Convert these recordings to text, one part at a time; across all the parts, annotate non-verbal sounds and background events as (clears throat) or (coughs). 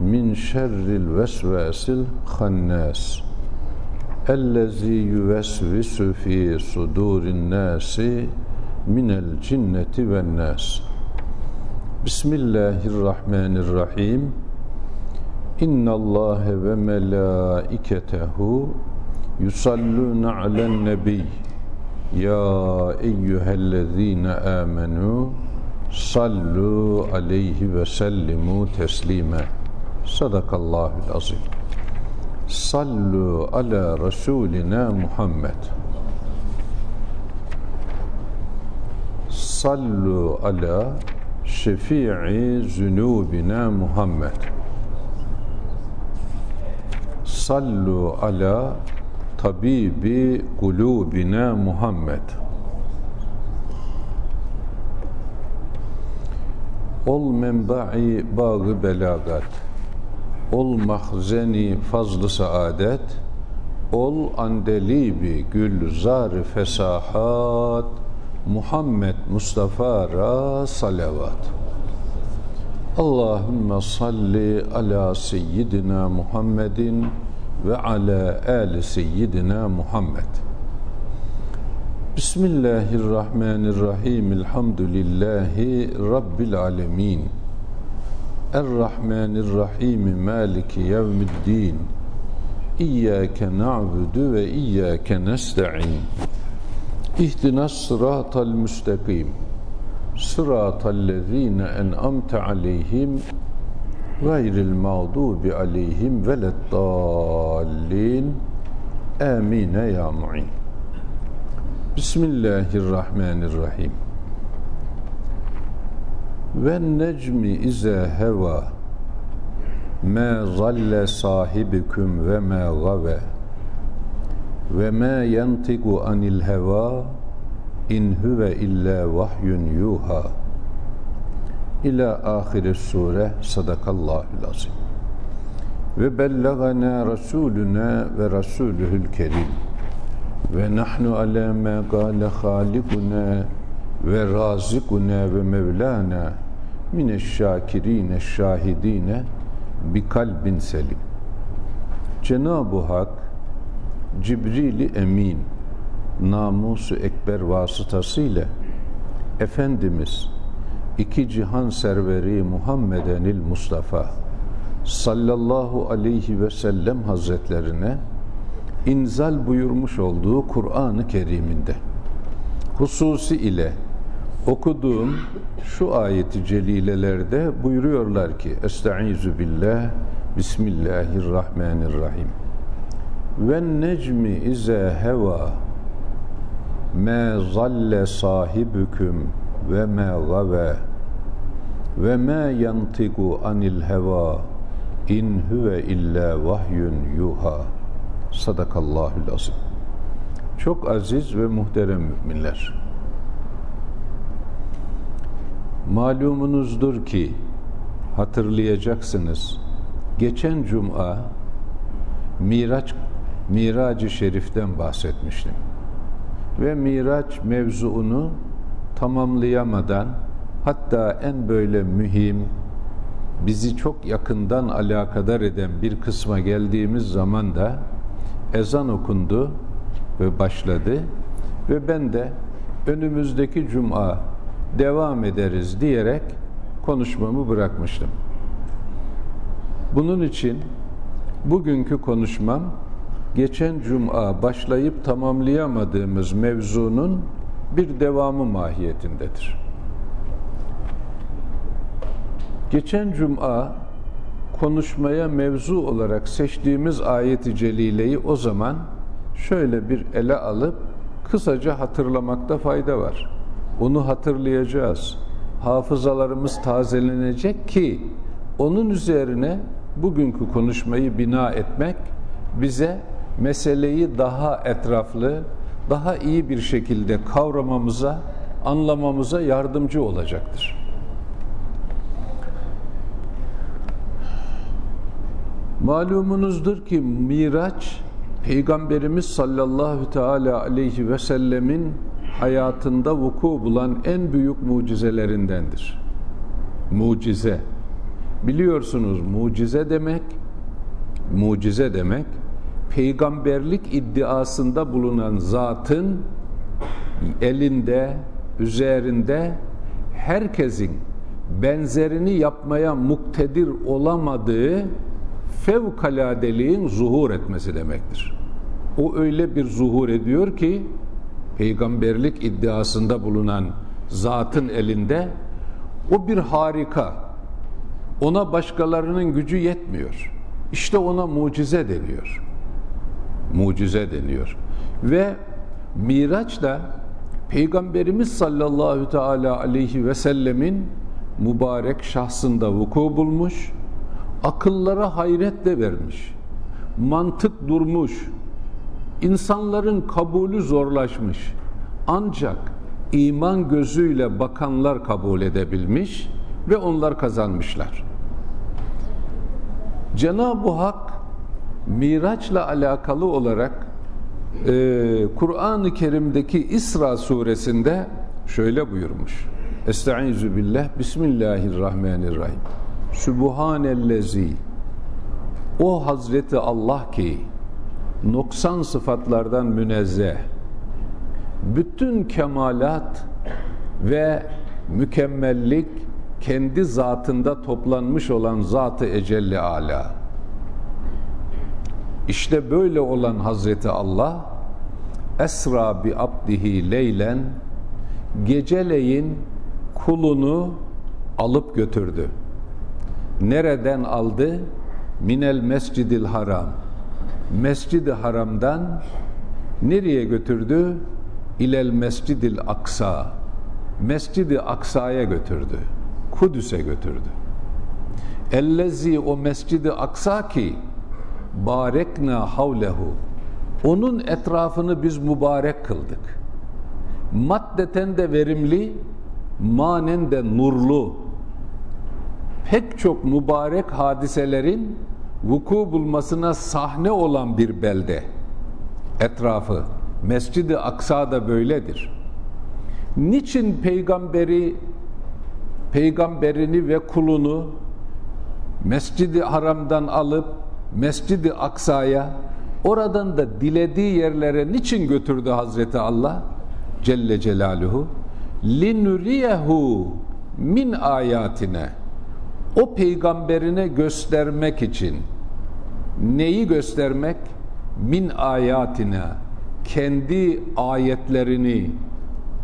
min şerril vesvesil hannas. Ellezî yüvesvisu fî sudûrin nâsi minel cinneti ven nâs Bismillahirrahmanirrahim. İnnallâhe ve melâiketehu yusallûne alen nebiyy ya eyyühellezîne âmenû sallu aleyhi ve sellimu teslime Sadakallahul azim. Sallu ala Resulina Muhammed. Sallu ala şefii zünubina Muhammed. Sallu ala tabibi kulubina Muhammed. Ol menba'i bağı belagat. Ol mahzeni fazlı saadet Ol andelibi gülzar fesahat Muhammed Mustafa ra salavat Allahümme salli ala seyyidina Muhammedin ve ala ali seyyidina Muhammed. Bismillahirrahmanirrahim. Elhamdülillahi Rabbil alemin. Errahmanirrahim. Maliki yevmiddin. İyyâke na'budu ve iyyâke nesta'in. İhdinas sıratal müstakim. Sıratallezîne en'amte aleyhim gayril mağdubi aleyhim veleddallin amine ya mu'in Bismillahirrahmanirrahim ve necmi ize heva ma zalle sahibikum ve ma gave ve ma yantiku anil heva in huve illa vahyun yuha. İla ahire sure sadakallahul azim. Ve bellagana rasuluna ve rasuluhul kerim. Ve nahnu ala ma gale halikuna ve razikuna ve mevlana mineşşakirine şahidine bi kalbin selim. Cenab-ı Hak Cibril-i Emin namusu ekber vasıtasıyla Efendimiz iki cihan serveri Muhammedenil Mustafa sallallahu aleyhi ve sellem hazretlerine inzal buyurmuş olduğu Kur'an-ı Kerim'inde hususi ile okuduğum şu ayeti celilelerde buyuruyorlar ki Estaizu billah Bismillahirrahmanirrahim. Ve necmi ize heva ma zalle sahibüküm ve ma gave ve ma yantiku anil heva in huve illa vahyun yuha. Sadakallahul azim. Çok aziz ve muhterem müminler malumunuzdur ki hatırlayacaksınız. Geçen cuma Miraç Miracı Şerif'ten bahsetmiştim. Ve Miraç mevzuunu tamamlayamadan hatta en böyle mühim bizi çok yakından alakadar eden bir kısma geldiğimiz zaman da ezan okundu ve başladı. Ve ben de önümüzdeki cuma devam ederiz diyerek konuşmamı bırakmıştım. Bunun için bugünkü konuşmam geçen cuma başlayıp tamamlayamadığımız mevzunun bir devamı mahiyetindedir. Geçen cuma konuşmaya mevzu olarak seçtiğimiz ayet-i celileyi o zaman şöyle bir ele alıp kısaca hatırlamakta fayda var. Onu hatırlayacağız. Hafızalarımız tazelenecek ki onun üzerine bugünkü konuşmayı bina etmek bize meseleyi daha etraflı, daha iyi bir şekilde kavramamıza, anlamamıza yardımcı olacaktır. Malumunuzdur ki Miraç Peygamberimiz sallallahu teala aleyhi ve sellemin hayatında vuku bulan en büyük mucizelerindendir. Mucize. Biliyorsunuz mucize demek mucize demek peygamberlik iddiasında bulunan zatın elinde, üzerinde herkesin benzerini yapmaya muktedir olamadığı fevkaladeliğin zuhur etmesi demektir. O öyle bir zuhur ediyor ki peygamberlik iddiasında bulunan zatın elinde o bir harika. Ona başkalarının gücü yetmiyor. İşte ona mucize deniyor. Mucize deniyor. Ve Miraç da Peygamberimiz sallallahu teala aleyhi ve sellemin mübarek şahsında vuku bulmuş akıllara hayretle vermiş. Mantık durmuş. İnsanların kabulü zorlaşmış. Ancak iman gözüyle bakanlar kabul edebilmiş ve onlar kazanmışlar. Cenab-ı Hak Miraç'la alakalı olarak e, Kur'an-ı Kerim'deki İsra suresinde şöyle buyurmuş. Estaizu billah, Bismillahirrahmanirrahim. Sübhanellezi O Hazreti Allah ki noksan sıfatlardan münezzeh bütün kemalat ve mükemmellik kendi zatında toplanmış olan Zat-ı Ecelle Ala. İşte böyle olan Hazreti Allah esra bi abdihi leylen geceleyin kulunu alıp götürdü. Nereden aldı? Minel mescidil haram. Mescid-i haramdan nereye götürdü? İlel mescidil aksa. Mescid-i aksaya götürdü. Kudüs'e götürdü. Ellezi o mescidi aksa ki barekna havlehu onun etrafını biz mübarek kıldık. Maddeten de verimli, manen de nurlu, pek çok mübarek hadiselerin vuku bulmasına sahne olan bir belde etrafı Mescid-i Aksa da böyledir. Niçin peygamberi peygamberini ve kulunu Mescid-i Haram'dan alıp Mescid-i Aksa'ya oradan da dilediği yerlere niçin götürdü Hazreti Allah Celle Celaluhu? linuriyehu min ayatine o peygamberine göstermek için neyi göstermek? Min ayatine kendi ayetlerini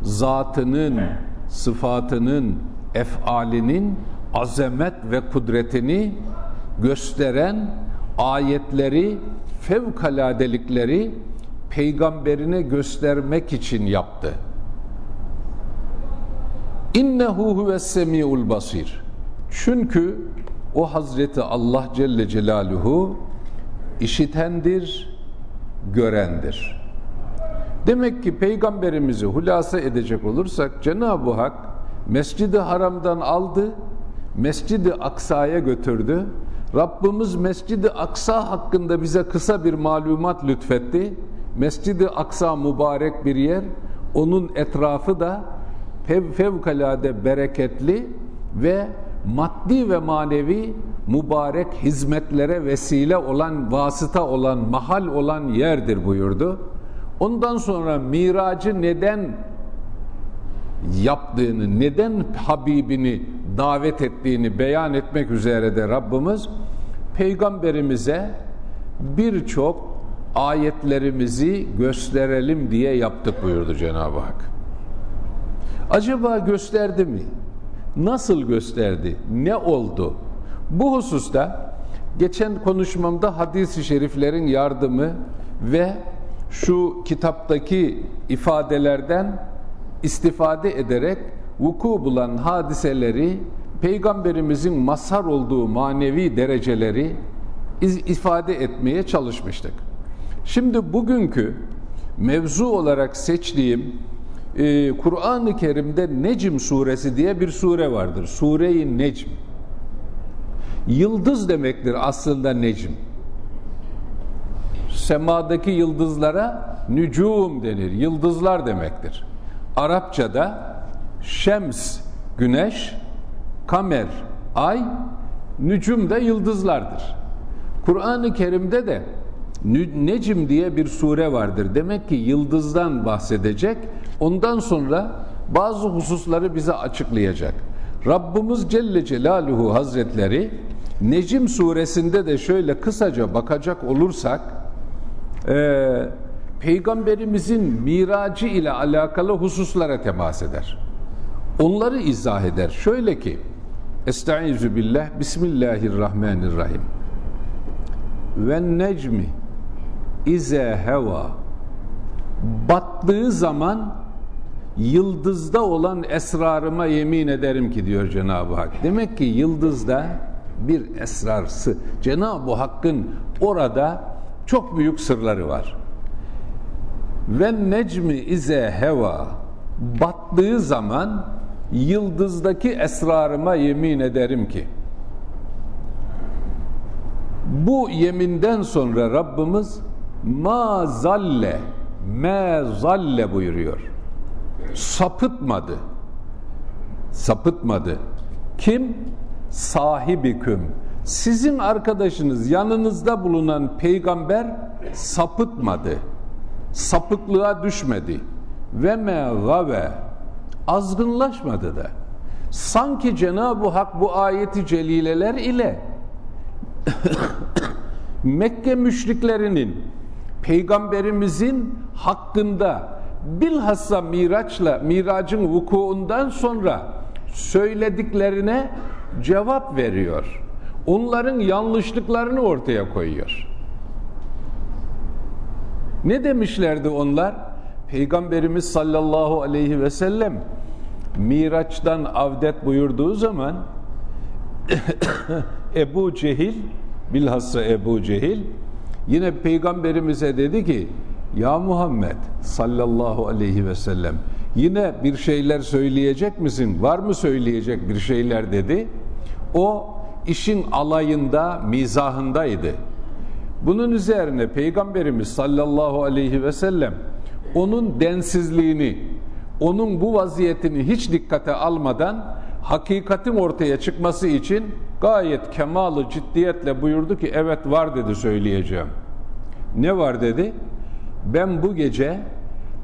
zatının, sıfatının, efalinin azamet ve kudretini gösteren ayetleri, fevkaladelikleri peygamberine göstermek için yaptı. İnnehu huves semiul basir. Çünkü o Hazreti Allah Celle Celaluhu işitendir, görendir. Demek ki peygamberimizi hulasa edecek olursak Cenab-ı Hak Mescid-i Haram'dan aldı, Mescid-i Aksa'ya götürdü. Rabbimiz Mescid-i Aksa hakkında bize kısa bir malumat lütfetti. Mescid-i Aksa mübarek bir yer. Onun etrafı da fev fevkalade bereketli ve maddi ve manevi mübarek hizmetlere vesile olan, vasıta olan, mahal olan yerdir buyurdu. Ondan sonra miracı neden yaptığını, neden Habibini davet ettiğini beyan etmek üzere de Rabbimiz peygamberimize birçok ayetlerimizi gösterelim diye yaptık buyurdu Cenab-ı Hak. Acaba gösterdi mi? Nasıl gösterdi? Ne oldu? Bu hususta geçen konuşmamda hadis-i şeriflerin yardımı ve şu kitaptaki ifadelerden istifade ederek vuku bulan hadiseleri Peygamberimizin mazhar olduğu manevi dereceleri ifade etmeye çalışmıştık. Şimdi bugünkü mevzu olarak seçtiğim e, Kur'an-ı Kerim'de Necm suresi diye bir sure vardır. Sure-i Necm. Yıldız demektir aslında Necm. Semadaki yıldızlara nücum denir. Yıldızlar demektir. Arapçada şems, güneş, kamer, ay, nücum da yıldızlardır. Kur'an-ı Kerim'de de Necim diye bir sure vardır. Demek ki yıldızdan bahsedecek. Ondan sonra bazı hususları bize açıklayacak. Rabbimiz Celle Celaluhu Hazretleri Necim suresinde de şöyle kısaca bakacak olursak e, Peygamberimizin miracı ile alakalı hususlara temas eder. Onları izah eder. Şöyle ki Estaizu billah Bismillahirrahmanirrahim ve necmi ize heva battığı zaman yıldızda olan esrarıma yemin ederim ki diyor Cenab-ı Hak. Demek ki yıldızda bir esrarsı. Cenab-ı Hakk'ın orada çok büyük sırları var. Ve necmi ize heva battığı zaman yıldızdaki esrarıma yemin ederim ki bu yeminden sonra Rabbimiz ma zalle me zalle buyuruyor. Sapıtmadı. Sapıtmadı. Kim? Sahibiküm. Sizin arkadaşınız, yanınızda bulunan peygamber sapıtmadı. Sapıklığa düşmedi. Ve me gave. Azgınlaşmadı da. Sanki Cenab-ı Hak bu ayeti celileler ile (coughs) Mekke müşriklerinin peygamberimizin hakkında bilhassa Miraç'la Mirac'ın vukuundan sonra söylediklerine cevap veriyor. Onların yanlışlıklarını ortaya koyuyor. Ne demişlerdi onlar? Peygamberimiz sallallahu aleyhi ve sellem Miraç'tan avdet buyurduğu zaman (coughs) Ebu Cehil bilhassa Ebu Cehil yine peygamberimize dedi ki ya Muhammed sallallahu aleyhi ve sellem yine bir şeyler söyleyecek misin? Var mı söyleyecek bir şeyler dedi. O işin alayında, mizahındaydı. Bunun üzerine Peygamberimiz sallallahu aleyhi ve sellem onun densizliğini, onun bu vaziyetini hiç dikkate almadan hakikatin ortaya çıkması için gayet kemalı ciddiyetle buyurdu ki evet var dedi söyleyeceğim. Ne var dedi? Ben bu gece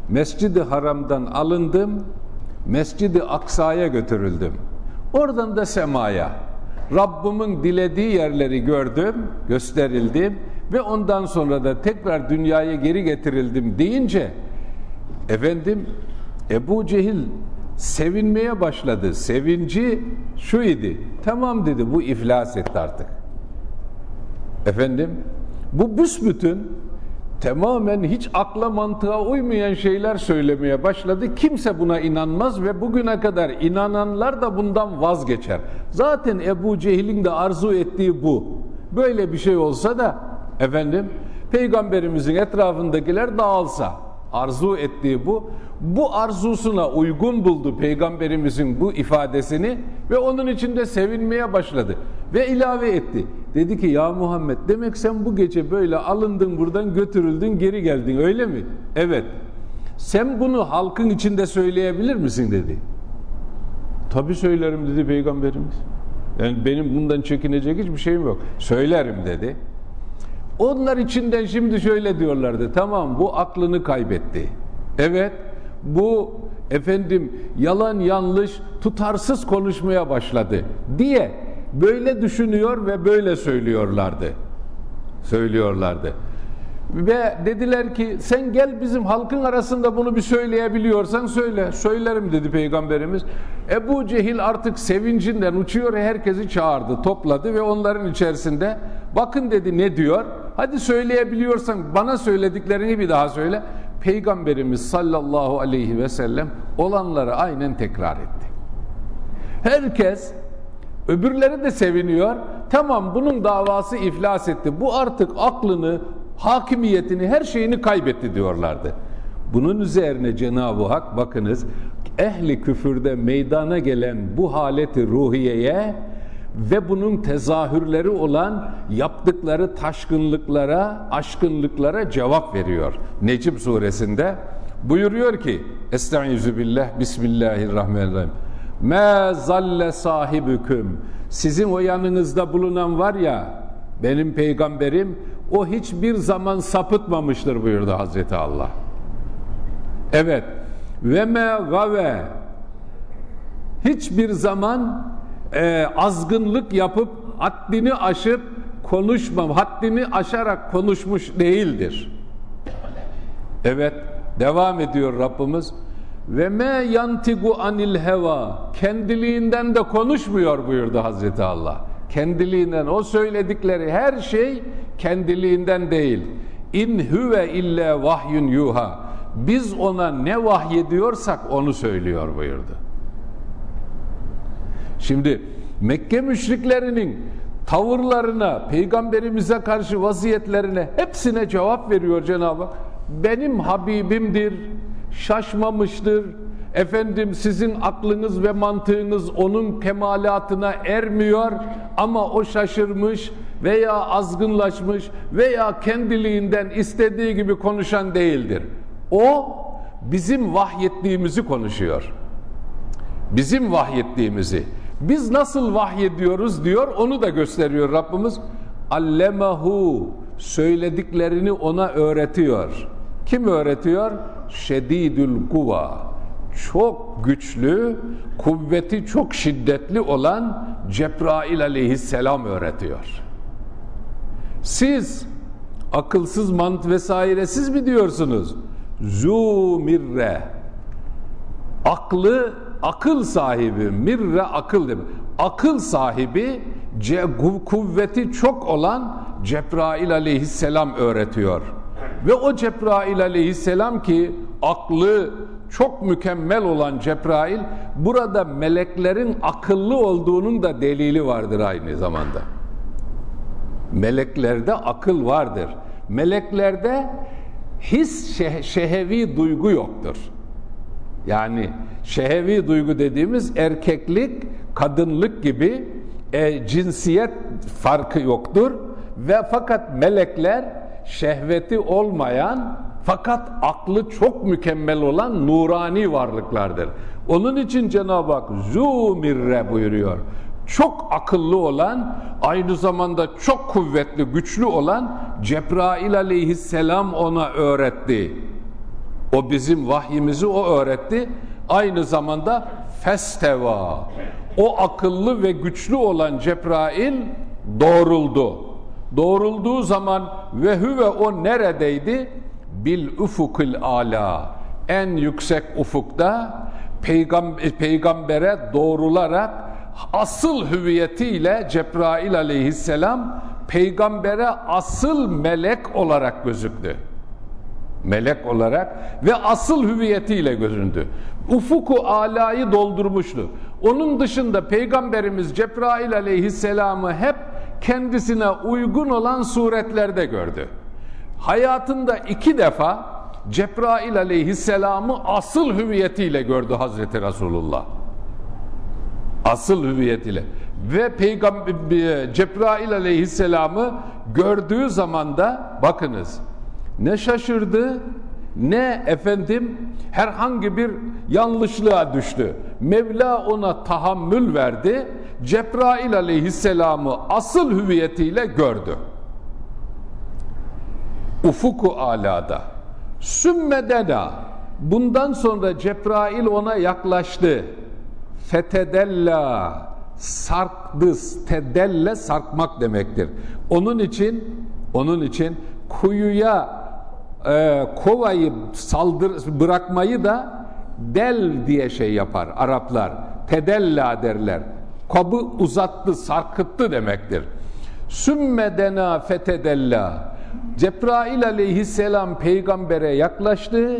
Mescid-i Haram'dan alındım, Mescid-i Aksa'ya götürüldüm. Oradan da semaya. Rabbimin dilediği yerleri gördüm, gösterildim ve ondan sonra da tekrar dünyaya geri getirildim deyince efendim Ebu Cehil sevinmeye başladı. Sevinci şu idi. Tamam dedi bu iflas etti artık. Efendim bu büsbütün tamamen hiç akla mantığa uymayan şeyler söylemeye başladı. Kimse buna inanmaz ve bugüne kadar inananlar da bundan vazgeçer. Zaten Ebu Cehil'in de arzu ettiği bu. Böyle bir şey olsa da efendim peygamberimizin etrafındakiler dağılsa arzu ettiği bu. Bu arzusuna uygun buldu peygamberimizin bu ifadesini ve onun içinde sevinmeye başladı. Ve ilave etti. Dedi ki ya Muhammed demek sen bu gece böyle alındın buradan götürüldün geri geldin öyle mi? Evet. Sen bunu halkın içinde söyleyebilir misin dedi. Tabi söylerim dedi peygamberimiz. Yani benim bundan çekinecek hiçbir şeyim yok. Söylerim dedi. Onlar içinden şimdi şöyle diyorlardı. Tamam bu aklını kaybetti. Evet bu efendim yalan yanlış tutarsız konuşmaya başladı diye böyle düşünüyor ve böyle söylüyorlardı. Söylüyorlardı. Ve dediler ki sen gel bizim halkın arasında bunu bir söyleyebiliyorsan söyle. Söylerim dedi peygamberimiz. Ebu Cehil artık sevincinden uçuyor herkesi çağırdı topladı ve onların içerisinde bakın dedi ne diyor. Hadi söyleyebiliyorsan bana söylediklerini bir daha söyle. Peygamberimiz sallallahu aleyhi ve sellem olanları aynen tekrar etti. Herkes Öbürleri de seviniyor. Tamam bunun davası iflas etti. Bu artık aklını, hakimiyetini, her şeyini kaybetti diyorlardı. Bunun üzerine Cenab-ı Hak bakınız ehli küfürde meydana gelen bu haleti ruhiyeye ve bunun tezahürleri olan yaptıkları taşkınlıklara, aşkınlıklara cevap veriyor. Necim suresinde buyuruyor ki Estaizu billah Bismillahirrahmanirrahim Me zalle sahibüküm Sizin o yanınızda bulunan var ya benim peygamberim o hiçbir zaman sapıtmamıştır buyurdu Hazreti Allah. Evet. Ve me gave hiçbir zaman e, azgınlık yapıp haddini aşıp konuşmam, haddini aşarak konuşmuş değildir. Evet, devam ediyor Rabbimiz. Ve me yantigu anil heva kendiliğinden de konuşmuyor buyurdu Hazreti Allah. Kendiliğinden o söyledikleri her şey kendiliğinden değil. İn huve illa vahyun yuha. Biz ona ne vahyediyorsak onu söylüyor buyurdu. Şimdi Mekke müşriklerinin tavırlarına, peygamberimize karşı vaziyetlerine hepsine cevap veriyor Cenab-ı Hak. Benim Habibimdir, şaşmamıştır. Efendim sizin aklınız ve mantığınız onun kemalatına ermiyor ama o şaşırmış veya azgınlaşmış veya kendiliğinden istediği gibi konuşan değildir. O bizim vahyettiğimizi konuşuyor. Bizim vahyettiğimizi. Biz nasıl vahyediyoruz diyor onu da gösteriyor Rabbimiz. Allemahu söylediklerini ona öğretiyor. Kim öğretiyor? Şedidül kuva. Çok güçlü, kuvveti çok şiddetli olan Cebrail aleyhisselam öğretiyor. Siz akılsız mant vesairesiz mi diyorsunuz? Zumirre aklı akıl sahibi mirre akıl demek. Akıl sahibi kuvveti çok olan Cebrail aleyhisselam öğretiyor. Ve o Cebrail aleyhisselam ki aklı çok mükemmel olan Cebrail burada meleklerin akıllı olduğunun da delili vardır aynı zamanda. Meleklerde akıl vardır. Meleklerde his şeh şehevi duygu yoktur. Yani şehevi duygu dediğimiz erkeklik, kadınlık gibi e, cinsiyet farkı yoktur ve fakat melekler şehveti olmayan fakat aklı çok mükemmel olan nurani varlıklardır. Onun için Cenab-ı Hak zumirre buyuruyor. Çok akıllı olan, aynı zamanda çok kuvvetli, güçlü olan Cebrail aleyhisselam ona öğretti. O bizim vahyimizi o öğretti. Aynı zamanda festeva. O akıllı ve güçlü olan Cebrail doğruldu. Doğrulduğu zaman ve hüve o neredeydi? Bil ufukil ala. En yüksek ufukta peygambere, peygambere doğrularak asıl hüviyetiyle Cebrail aleyhisselam peygambere asıl melek olarak gözüktü melek olarak ve asıl hüviyetiyle göründü. Ufuku alayı doldurmuştu. Onun dışında Peygamberimiz Cebrail aleyhisselamı hep kendisine uygun olan suretlerde gördü. Hayatında iki defa Cebrail aleyhisselamı asıl hüviyetiyle gördü Hazreti Resulullah. Asıl hüviyetiyle. Ve Peygamber Cebrail aleyhisselamı gördüğü zaman da bakınız ne şaşırdı ne efendim herhangi bir yanlışlığa düştü. Mevla ona tahammül verdi. Cebrail aleyhisselamı asıl hüviyetiyle gördü. Ufuku alada. Sümmedena. Bundan sonra Cebrail ona yaklaştı. Fetedella sarktı. Tedelle sarkmak demektir. Onun için onun için kuyuya e, kovayı saldır bırakmayı da del diye şey yapar Araplar. Tedella derler. Kabı uzattı, sarkıttı demektir. Sümmedena fetedella. Cebrail aleyhisselam peygambere yaklaştı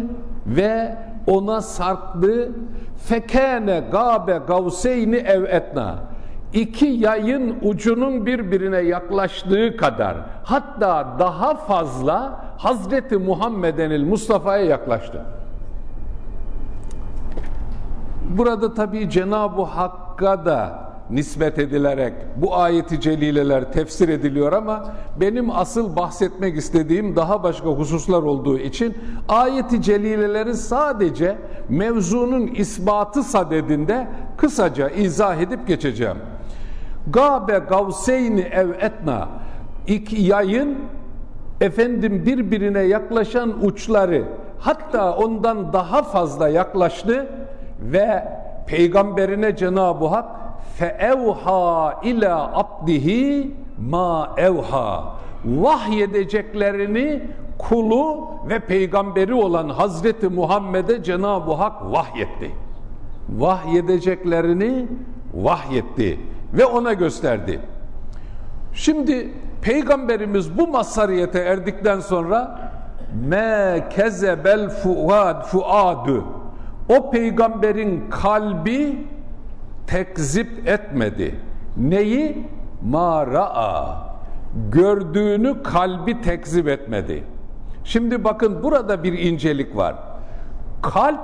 ve ona sarktı. Fekene gabe gavseyni ev etna. İki yayın ucunun birbirine yaklaştığı kadar hatta daha fazla Hazreti Muhammed'in Mustafa'ya yaklaştı. Burada tabii Cenab-ı Hakk'a da nispet edilerek bu ayeti celileler tefsir ediliyor ama benim asıl bahsetmek istediğim daha başka hususlar olduğu için ayeti celileleri sadece mevzunun ispatı sadedinde kısaca izah edip geçeceğim. Gabe gavseyni ev etna. İki yayın efendim birbirine yaklaşan uçları hatta ondan daha fazla yaklaştı ve peygamberine Cenab-ı Hak feevha ila abdihi ma evha. Vahyedeceklerini kulu ve peygamberi olan Hazreti Muhammed'e Cenab-ı Hak vahyetti. Vahyedeceklerini vahyetti ve ona gösterdi. Şimdi peygamberimiz bu masariyete erdikten sonra me kezebel fuad fuadu o peygamberin kalbi tekzip etmedi. Neyi? Mara'a. Gördüğünü kalbi tekzip etmedi. Şimdi bakın burada bir incelik var. Kalp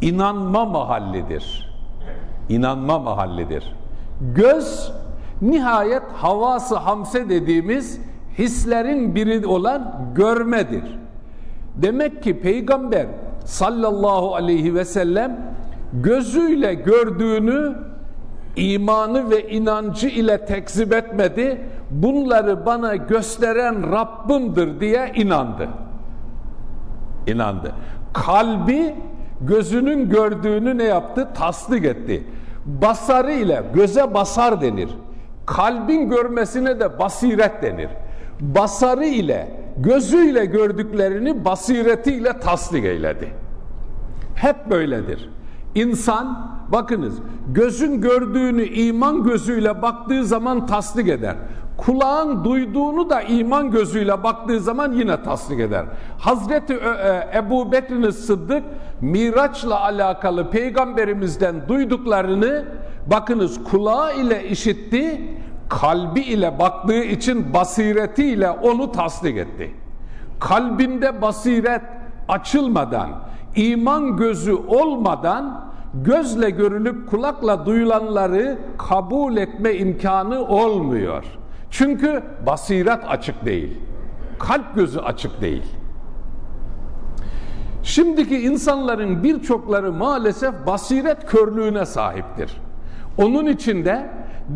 inanma mahallidir. İnanma mahallidir. Göz nihayet havası hamse dediğimiz hislerin biri olan görmedir. Demek ki peygamber sallallahu aleyhi ve sellem gözüyle gördüğünü imanı ve inancı ile tekzip etmedi. Bunları bana gösteren Rabbimdir diye inandı. İnandı. Kalbi gözünün gördüğünü ne yaptı? Tasdik etti. Basarı ile göze basar denir. Kalbin görmesine de basiret denir. Basarı ile gözüyle gördüklerini basiretiyle tasdik eyledi. Hep böyledir. İnsan bakınız gözün gördüğünü iman gözüyle baktığı zaman tasdik eder. Kulağın duyduğunu da iman gözüyle baktığı zaman yine tasdik eder. Hazreti e, Ebu Bekir'in Sıddık Miraç'la alakalı peygamberimizden duyduklarını bakınız kulağı ile işitti, kalbi ile baktığı için basiretiyle onu tasdik etti. Kalbinde basiret açılmadan, iman gözü olmadan gözle görülüp kulakla duyulanları kabul etme imkanı olmuyor. Çünkü basiret açık değil. Kalp gözü açık değil. Şimdiki insanların birçokları maalesef basiret körlüğüne sahiptir. Onun içinde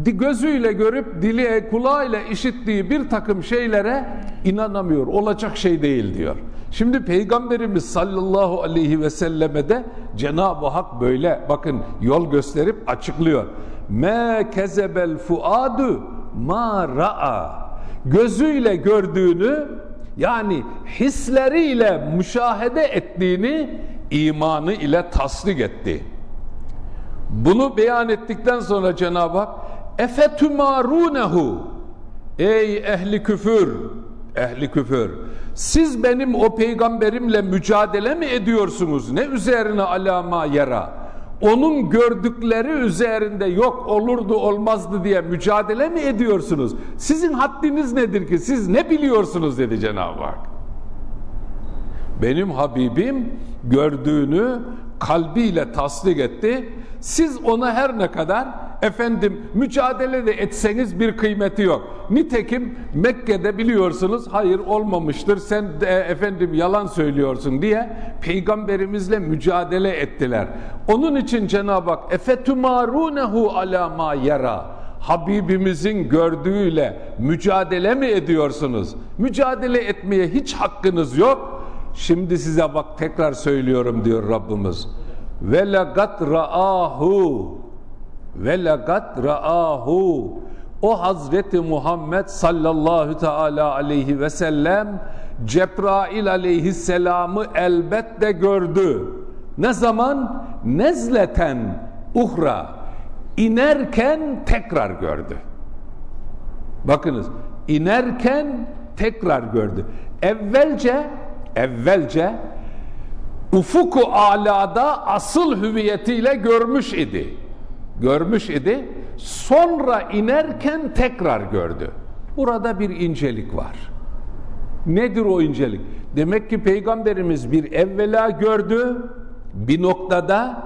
gözüyle görüp dili kulağıyla işittiği bir takım şeylere inanamıyor. Olacak şey değil diyor. Şimdi Peygamberimiz sallallahu aleyhi ve selleme de Cenab-ı Hak böyle bakın yol gösterip açıklıyor. Me kezebel fuadu ma ra'a. Gözüyle gördüğünü yani hisleriyle müşahede ettiğini imanı ile tasdik etti. Bunu beyan ettikten sonra Cenab-ı Hak efetumarunehu ey ehli küfür ehli küfür siz benim o peygamberimle mücadele mi ediyorsunuz ne üzerine alama yara onun gördükleri üzerinde yok olurdu olmazdı diye mücadele mi ediyorsunuz? Sizin haddiniz nedir ki? Siz ne biliyorsunuz dedi Cenab-ı Hak. Benim Habibim gördüğünü kalbiyle tasdik etti siz ona her ne kadar efendim mücadele de etseniz bir kıymeti yok. Nitekim Mekke'de biliyorsunuz hayır olmamıştır sen de, efendim yalan söylüyorsun diye peygamberimizle mücadele ettiler. Onun için Cenab-ı Hak efetumarunehu ala ma yara Habibimizin gördüğüyle mücadele mi ediyorsunuz? Mücadele etmeye hiç hakkınız yok. Şimdi size bak tekrar söylüyorum diyor Rabbimiz ve lagat ra'ahu ve lagat ra'ahu o Hazreti Muhammed sallallahu teala aleyhi ve sellem Cebrail aleyhisselamı elbette gördü. Ne zaman? Nezleten uhra. inerken tekrar gördü. Bakınız inerken tekrar gördü. Evvelce evvelce ufuku alada asıl hüviyetiyle görmüş idi. Görmüş idi. sonra inerken tekrar gördü. Burada bir incelik var. Nedir o incelik? Demek ki peygamberimiz bir evvela gördü, bir noktada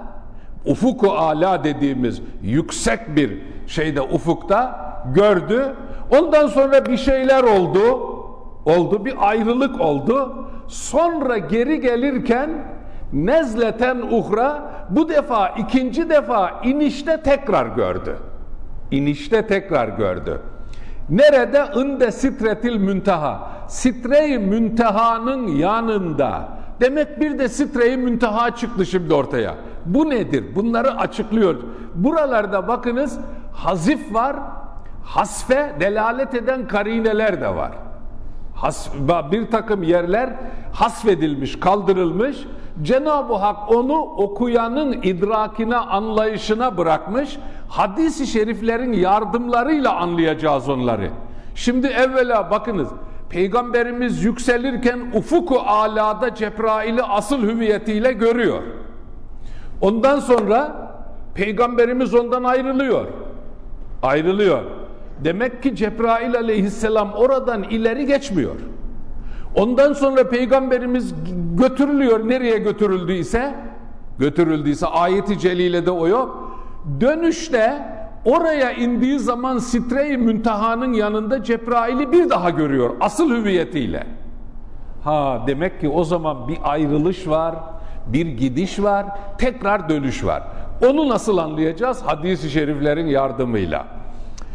ufuku ala dediğimiz yüksek bir şeyde ufukta gördü. Ondan sonra bir şeyler oldu. Oldu bir ayrılık oldu. Sonra geri gelirken nezleten uhra bu defa ikinci defa inişte tekrar gördü. İnişte tekrar gördü. Nerede? Inde sitretil münteha. Sitre-i müntehanın yanında. Demek bir de sitre-i münteha çıktı şimdi ortaya. Bu nedir? Bunları açıklıyor. Buralarda bakınız hazif var, hasfe delalet eden karineler de var. Has, bir takım yerler hasfedilmiş, kaldırılmış. Cenab-ı Hak onu okuyanın idrakine, anlayışına bırakmış. Hadis-i şeriflerin yardımlarıyla anlayacağız onları. Şimdi evvela bakınız. Peygamberimiz yükselirken ufuku alada Cebrail'i asıl hüviyetiyle görüyor. Ondan sonra Peygamberimiz ondan ayrılıyor. Ayrılıyor. Demek ki Cebrail aleyhisselam oradan ileri geçmiyor. Ondan sonra peygamberimiz götürülüyor nereye götürüldüyse götürüldüyse ayeti celilede o yok. Dönüşte oraya indiği zaman Sitre-i Münteha'nın yanında Cebrail'i bir daha görüyor asıl hüviyetiyle. Ha demek ki o zaman bir ayrılış var, bir gidiş var, tekrar dönüş var. Onu nasıl anlayacağız? Hadis-i şeriflerin yardımıyla.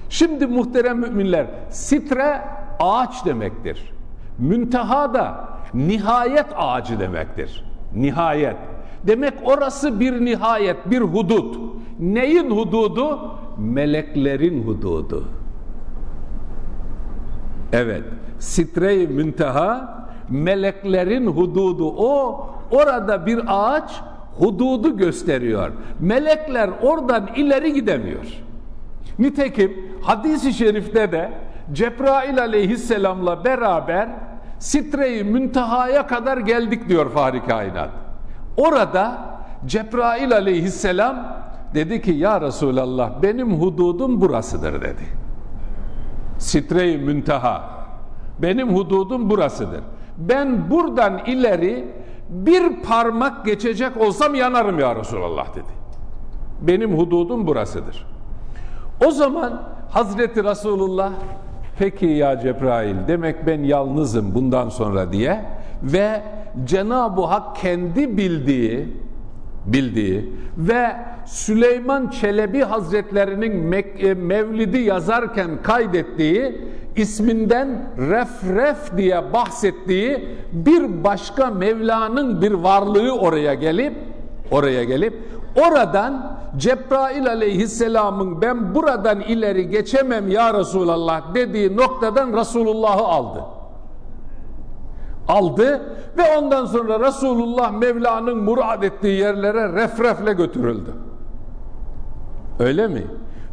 Şimdi muhterem müminler, sitre ağaç demektir. Münteha da nihayet ağacı demektir. Nihayet. Demek orası bir nihayet, bir hudut. Neyin hududu? Meleklerin hududu. Evet, sitre-i münteha meleklerin hududu. O orada bir ağaç hududu gösteriyor. Melekler oradan ileri gidemiyor. Nitekim hadisi şerifte de Cebrail aleyhisselamla beraber Sitre-i Münteha'ya kadar geldik diyor Fahri Kainat. Orada Cebrail aleyhisselam dedi ki ya Resulallah benim hududum burasıdır dedi. Sitre-i Münteha benim hududum burasıdır. Ben buradan ileri bir parmak geçecek olsam yanarım ya Resulallah dedi. Benim hududum burasıdır. O zaman Hazreti Resulullah peki ya Cebrail demek ben yalnızım bundan sonra diye ve Cenab-ı Hak kendi bildiği bildiği ve Süleyman Çelebi Hazretlerinin e, Mevlidi yazarken kaydettiği isminden refref diye bahsettiği bir başka Mevla'nın bir varlığı oraya gelip oraya gelip oradan Cebrail aleyhisselamın ben buradan ileri geçemem ya Resulallah dediği noktadan Resulullah'ı aldı. Aldı ve ondan sonra Resulullah Mevla'nın murad ettiği yerlere refrefle götürüldü. Öyle mi?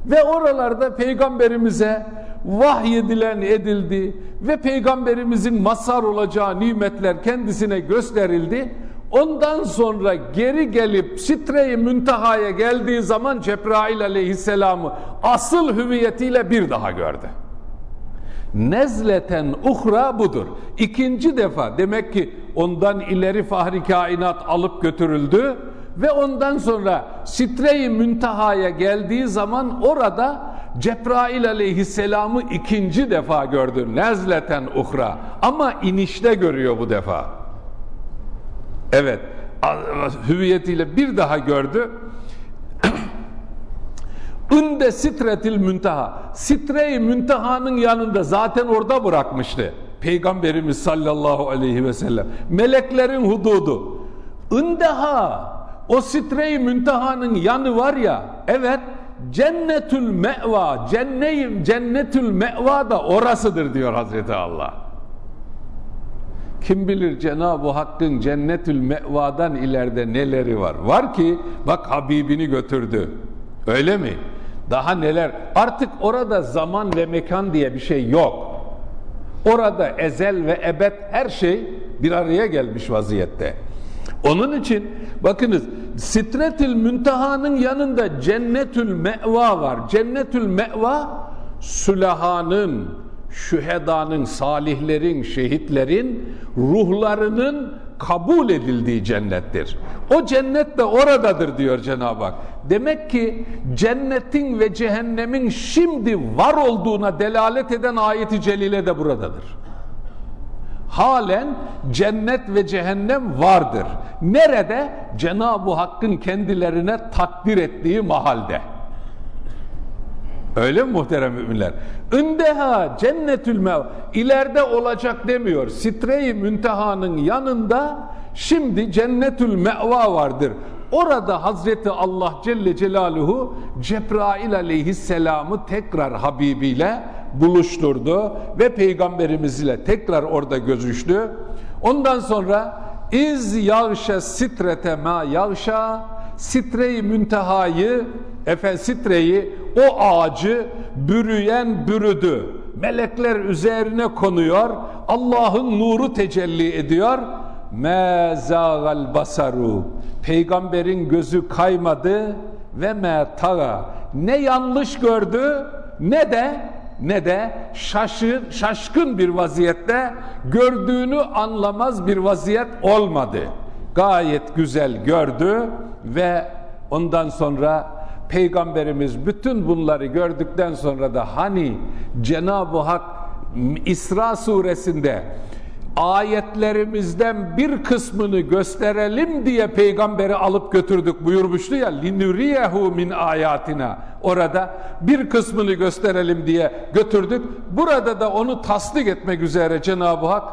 Ve oralarda peygamberimize vahyedilen edildi ve peygamberimizin mazhar olacağı nimetler kendisine gösterildi. Ondan sonra geri gelip Sitre-i Münteha'ya geldiği zaman Cebrail aleyhisselamı asıl hüviyetiyle bir daha gördü. Nezleten uhra budur. İkinci defa demek ki ondan ileri fahri kainat alıp götürüldü ve ondan sonra Sitre-i Münteha'ya geldiği zaman orada Cebrail aleyhisselamı ikinci defa gördü. Nezleten uhra ama inişte görüyor bu defa. Evet. Hüviyetiyle bir daha gördü. (clears throat) Ünde sitretil münteha. Sitre-i müntehanın yanında zaten orada bırakmıştı. Peygamberimiz sallallahu aleyhi ve sellem. Meleklerin hududu. Ündeha. O sitre-i müntehanın yanı var ya. Evet. Cennetül me'va. Cenneyim cennetül me'va da orasıdır diyor Hazreti Allah. Kim bilir Cenab-ı Hakk'ın cennetül mevadan ileride neleri var. Var ki bak Habibini götürdü. Öyle mi? Daha neler? Artık orada zaman ve mekan diye bir şey yok. Orada ezel ve ebed her şey bir araya gelmiş vaziyette. Onun için bakınız Sitretül Münteha'nın yanında Cennetül Me'va var. Cennetül Me'va sülahanın, şühedanın, salihlerin, şehitlerin ruhlarının kabul edildiği cennettir. O cennet de oradadır diyor Cenab-ı Hak. Demek ki cennetin ve cehennemin şimdi var olduğuna delalet eden ayeti celile de buradadır. Halen cennet ve cehennem vardır. Nerede? Cenab-ı Hakk'ın kendilerine takdir ettiği mahalde. Öyle mi muhterem müminler? Ündeha cennetül mev ileride olacak demiyor. Sitre-i müntehanın yanında şimdi cennetül meva vardır. Orada Hazreti Allah Celle Celaluhu Cebrail aleyhisselamı tekrar Habibiyle buluşturdu ve peygamberimizle tekrar orada gözüştü. Ondan sonra iz yağşa sitrete ma yağşa sitreyi müntehayı efe sitreyi o ağacı bürüyen bürüdü. Melekler üzerine konuyor. Allah'ın nuru tecelli ediyor. Me zâgal basaru. Peygamberin gözü kaymadı ve me taga. Ne yanlış gördü ne de ne de şaşır, şaşkın bir vaziyette gördüğünü anlamaz bir vaziyet olmadı. Gayet güzel gördü ve ondan sonra Peygamberimiz bütün bunları gördükten sonra da hani Cenab-ı Hak İsra suresinde ayetlerimizden bir kısmını gösterelim diye peygamberi alıp götürdük buyurmuştu ya linuriyehu min ayatina. Orada bir kısmını gösterelim diye götürdük. Burada da onu tasdik etmek üzere Cenab-ı Hak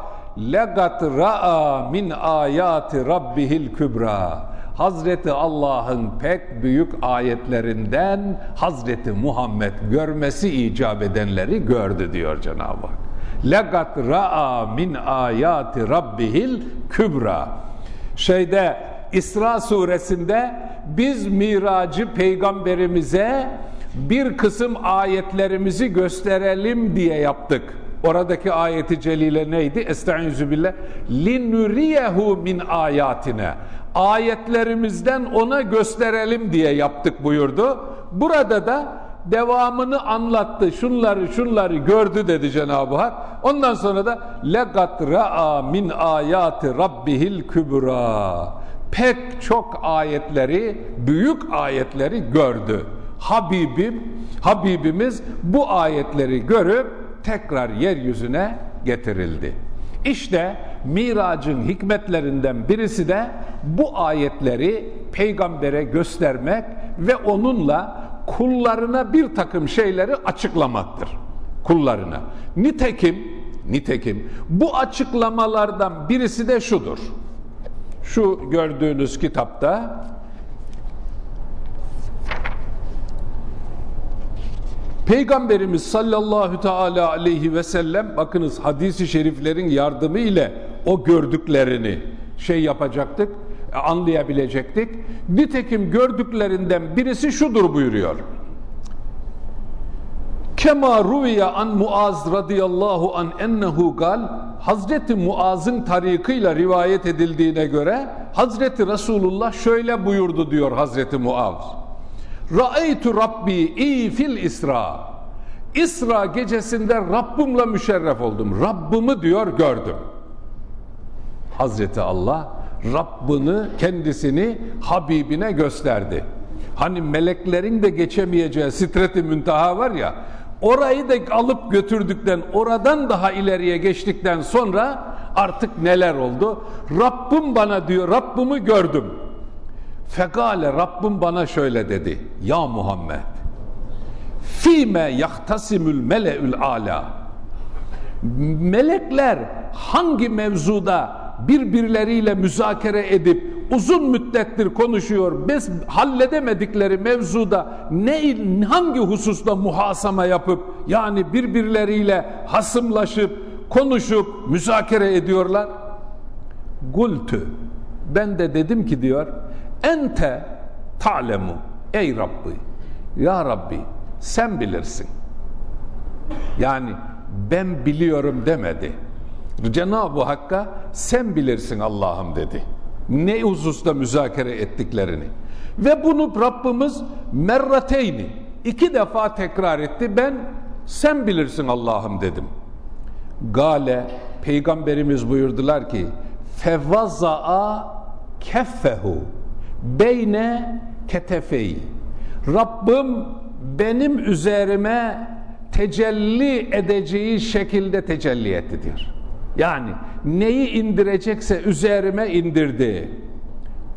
legat ra'a min ayati rabbihil kübra Hazreti Allah'ın pek büyük ayetlerinden Hazreti Muhammed görmesi icap edenleri gördü diyor Cenab-ı Hak. Legat ra'a min ayati rabbihil kübra. Şeyde İsra suresinde biz miracı peygamberimize bir kısım ayetlerimizi gösterelim diye yaptık. Oradaki ayeti celile neydi? Estaizu billah. Linuriyehu min ayatine. Ayetlerimizden ona gösterelim diye yaptık buyurdu. Burada da devamını anlattı. Şunları şunları gördü dedi Cenab-ı Hak. Ondan sonra da legat ra'a min ayati rabbihil kübra. Pek çok ayetleri, büyük ayetleri gördü. Habibim, Habibimiz bu ayetleri görüp tekrar yeryüzüne getirildi. İşte miracın hikmetlerinden birisi de bu ayetleri peygambere göstermek ve onunla kullarına bir takım şeyleri açıklamaktır. Kullarına. Nitekim, nitekim bu açıklamalardan birisi de şudur. Şu gördüğünüz kitapta Peygamberimiz sallallahu teala aleyhi ve sellem bakınız hadisi şeriflerin yardımı ile o gördüklerini şey yapacaktık, anlayabilecektik. Nitekim gördüklerinden birisi şudur buyuruyor. Kema ruviye an Muaz radıyallahu an ennehu gal Hazreti Muaz'ın tarikıyla rivayet edildiğine göre Hazreti Resulullah şöyle buyurdu diyor Hazreti Muaz. Ra'eytu Rabbi fil İsra. İsra gecesinde Rabbimle müşerref oldum. Rabbimi diyor gördüm. Hazreti Allah Rabbini kendisini Habibine gösterdi. Hani meleklerin de geçemeyeceği sitreti müntaha var ya orayı da alıp götürdükten oradan daha ileriye geçtikten sonra artık neler oldu? Rabbim bana diyor Rabbimi gördüm. Fekale Rabbim bana şöyle dedi. Ya Muhammed fime yahtasimül mele'ül ala melekler hangi mevzuda birbirleriyle müzakere edip uzun müddettir konuşuyor. Biz halledemedikleri mevzuda ne hangi hususta muhasama yapıp yani birbirleriyle hasımlaşıp konuşup müzakere ediyorlar? Gultü. Ben de dedim ki diyor ente ta'lemu ey Rabbi ya Rabbi sen bilirsin. Yani ben biliyorum demedi. Cenab-ı Hakk'a sen bilirsin Allah'ım dedi. Ne hususta müzakere ettiklerini. Ve bunu Rabbimiz merrateyni iki defa tekrar etti. Ben sen bilirsin Allah'ım dedim. Gale peygamberimiz buyurdular ki fevazaa keffehu beyne ketefeyi Rabbim benim üzerime tecelli edeceği şekilde tecelli etti diyor. Yani neyi indirecekse üzerime indirdi.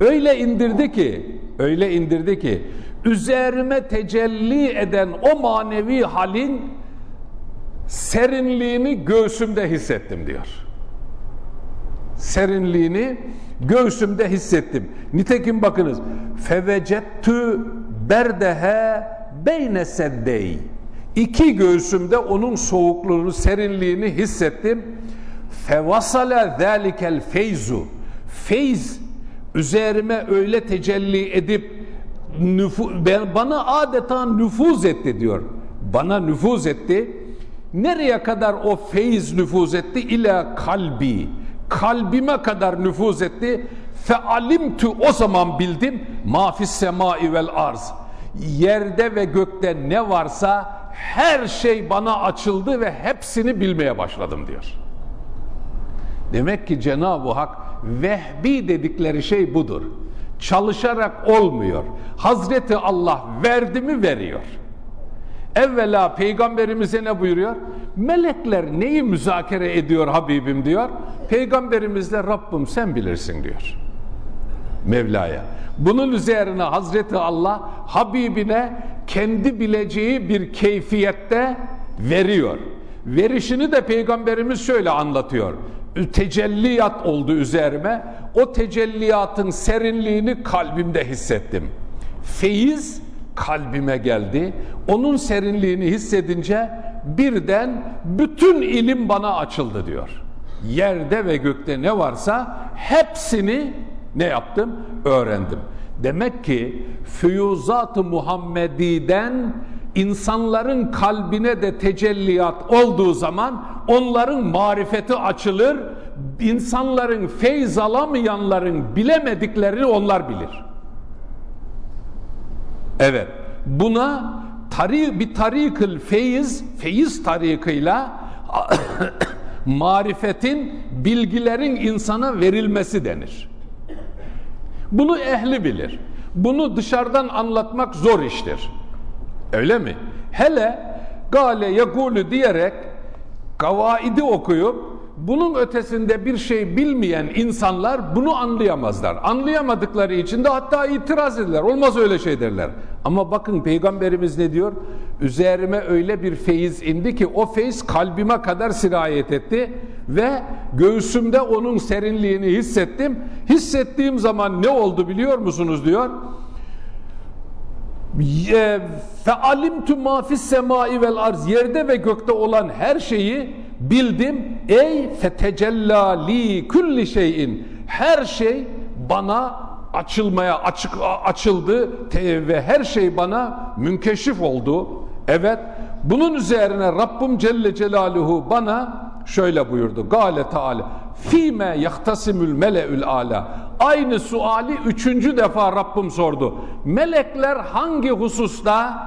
Öyle indirdi ki, öyle indirdi ki üzerime tecelli eden o manevi halin serinliğini göğsümde hissettim diyor. Serinliğini göğsümde hissettim. Nitekim bakınız fevecettü berdehe beyne seddey İki göğsümde onun soğukluğunu, serinliğini hissettim. Fevasale zâlikel feyzu. Feyz üzerime öyle tecelli edip bana adeta nüfuz etti diyor. Bana nüfuz etti. Nereye kadar o feyiz nüfuz etti? İla kalbi. Kalbime kadar nüfuz etti. Fe alimtu o zaman bildim. Mafis semai vel arz. Yerde ve gökte ne varsa her şey bana açıldı ve hepsini bilmeye başladım diyor. Demek ki Cenab-ı Hak vehbi dedikleri şey budur. Çalışarak olmuyor. Hazreti Allah verdi mi veriyor. Evvela peygamberimize ne buyuruyor? Melekler neyi müzakere ediyor Habibim diyor. Peygamberimiz de Rabbim sen bilirsin diyor. Mevla'ya. Bunun üzerine Hazreti Allah Habibine kendi bileceği bir keyfiyette veriyor. Verişini de Peygamberimiz şöyle anlatıyor. Tecelliyat oldu üzerime. O tecelliyatın serinliğini kalbimde hissettim. Feyiz kalbime geldi. Onun serinliğini hissedince birden bütün ilim bana açıldı diyor. Yerde ve gökte ne varsa hepsini ne yaptım? Öğrendim. Demek ki füyuzat-ı Muhammedi'den insanların kalbine de tecelliyat olduğu zaman onların marifeti açılır. İnsanların feyz alamayanların bilemediklerini onlar bilir. Evet. Buna tari, bir tarikıl feyiz, feyiz tarikıyla (coughs) marifetin, bilgilerin insana verilmesi denir. Bunu ehli bilir. Bunu dışarıdan anlatmak zor iştir. Öyle mi? Hele gale yegulü diyerek kavaidi okuyup bunun ötesinde bir şey bilmeyen insanlar bunu anlayamazlar. Anlayamadıkları için de hatta itiraz ederler. Olmaz öyle şey derler. Ama bakın peygamberimiz ne diyor? Üzerime öyle bir feyiz indi ki o feyiz kalbime kadar sirayet etti ve göğsümde onun serinliğini hissettim. Hissettiğim zaman ne oldu biliyor musunuz diyor? Fe alimtu ma fis semai vel arz yerde ve gökte olan her şeyi bildim. Ey fetecella li kulli şeyin her şey bana açılmaya açık açıldı ve her şey bana münkeşif oldu. Evet bunun üzerine Rabbim Celle Celaluhu bana şöyle buyurdu. Gale Teala fime yahtasimül meleül ala aynı suali üçüncü defa Rabbim sordu. Melekler hangi hususta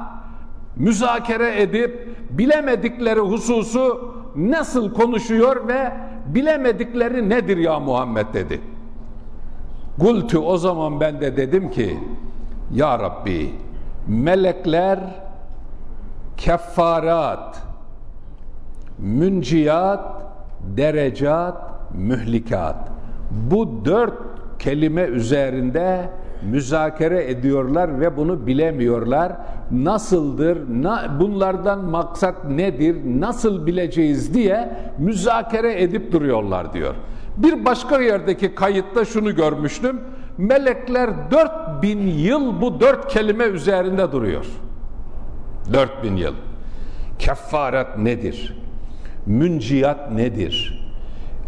müzakere edip bilemedikleri hususu nasıl konuşuyor ve bilemedikleri nedir ya Muhammed dedi. Gultu o zaman ben de dedim ki Ya Rabbi melekler keffarat münciyat derecat mühlikat bu dört kelime üzerinde müzakere ediyorlar ve bunu bilemiyorlar. Nasıldır, na, bunlardan maksat nedir, nasıl bileceğiz diye müzakere edip duruyorlar diyor. Bir başka yerdeki kayıtta şunu görmüştüm. Melekler 4000 yıl bu dört kelime üzerinde duruyor. 4000 yıl. Keffaret nedir? Münciyat nedir?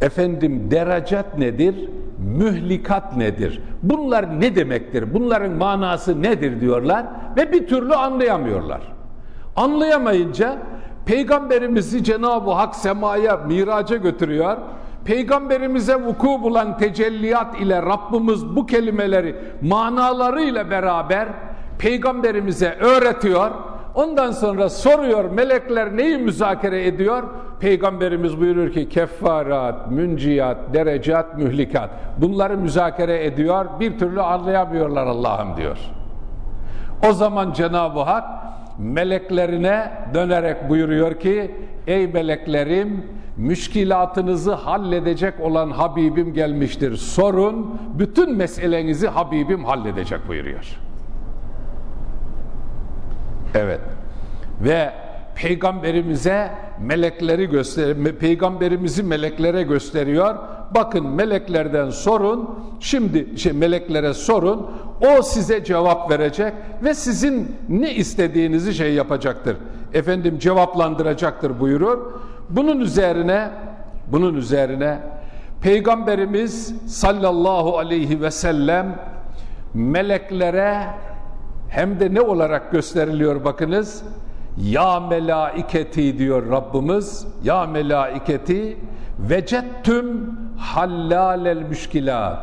Efendim derecat nedir? Mühlikat nedir? Bunlar ne demektir? Bunların manası nedir diyorlar ve bir türlü anlayamıyorlar. Anlayamayınca Peygamberimizi Cenab-ı Hak semaya, miraca götürüyor Peygamberimize vuku bulan tecelliyat ile Rabbimiz bu kelimeleri manalarıyla beraber peygamberimize öğretiyor. Ondan sonra soruyor melekler neyi müzakere ediyor? Peygamberimiz buyurur ki keffarat, münciyat, derecat, mühlikat. Bunları müzakere ediyor. Bir türlü anlayamıyorlar Allah'ım diyor. O zaman Cenab-ı Hak meleklerine dönerek buyuruyor ki ey meleklerim müşkilatınızı halledecek olan Habibim gelmiştir. Sorun bütün meselenizi Habibim halledecek buyuruyor. Evet. Ve peygamberimize melekleri göster peygamberimizi meleklere gösteriyor. Bakın meleklerden sorun. Şimdi şey, meleklere sorun. O size cevap verecek ve sizin ne istediğinizi şey yapacaktır. Efendim cevaplandıracaktır buyurur. Bunun üzerine bunun üzerine Peygamberimiz sallallahu aleyhi ve sellem meleklere hem de ne olarak gösteriliyor bakınız? Ya melaiketi diyor Rabbimiz ya melaiketi vecettüm hallalel müşkilat.